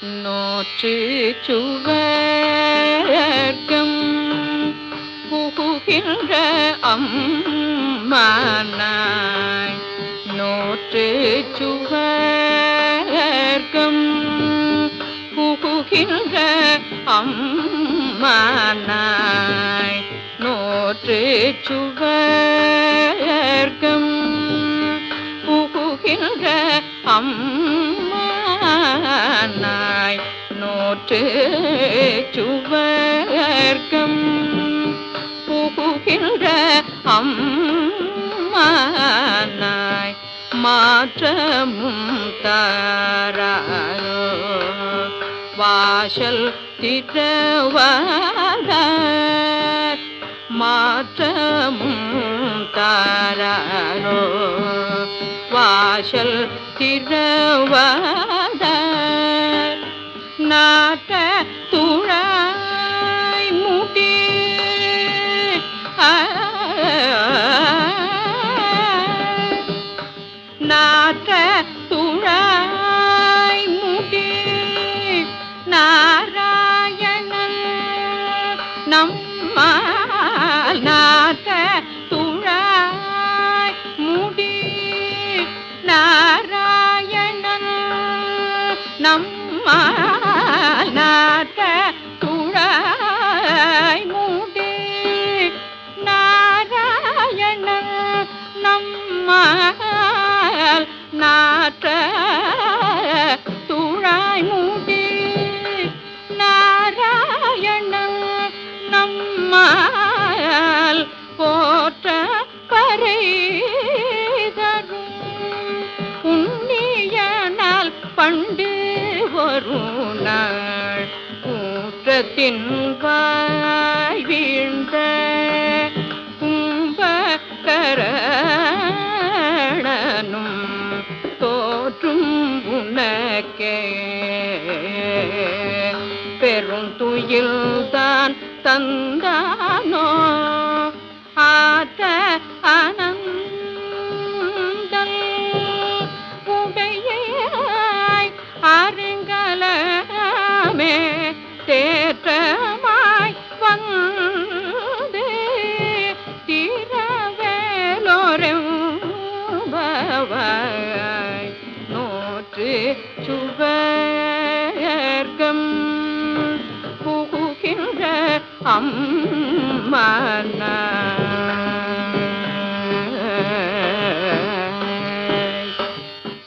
நோற்று சுவர்க்கம் புகுகின்ற அம்மானாய். நோற்று சுவர்க்கம் புகுகின்ற அம்மானாய். நோற்று சுவர்க்கம் புகுகின்ற அம்மா நாய் நோற்று சுவர்க்கம் புகுகின்ற அம்மானாய் மாற்றமும் தாராரோ வாசல் திறவாத மாற்றமும் தாராரோ வாசல் திறவாத நாட்ட தூழாய் மூட்டி. நாட்ட தூழாய் மூட்டி. நாராயணன் நம்மா நாட்ட தூழாய் மூடி நாராயணன் நம்மா நாற்ற துழாய் மூடி நாராயணன் நம்மால் போற்ற பறை தரும் புண்ணியனால் பண்டு வரும் நாள் கூற்றத்தின் வாய் உனக்கே. பெரும் துயில்தான் தந்தானோ? ஆத்த ஆனந்தல் உடையாய் அருங்கலமே தேற்றமாய் வந்து. திரவேலோரெம்பவாய் சுற்று சுவர்க்கம் புகுகின்ற அம்மானாய்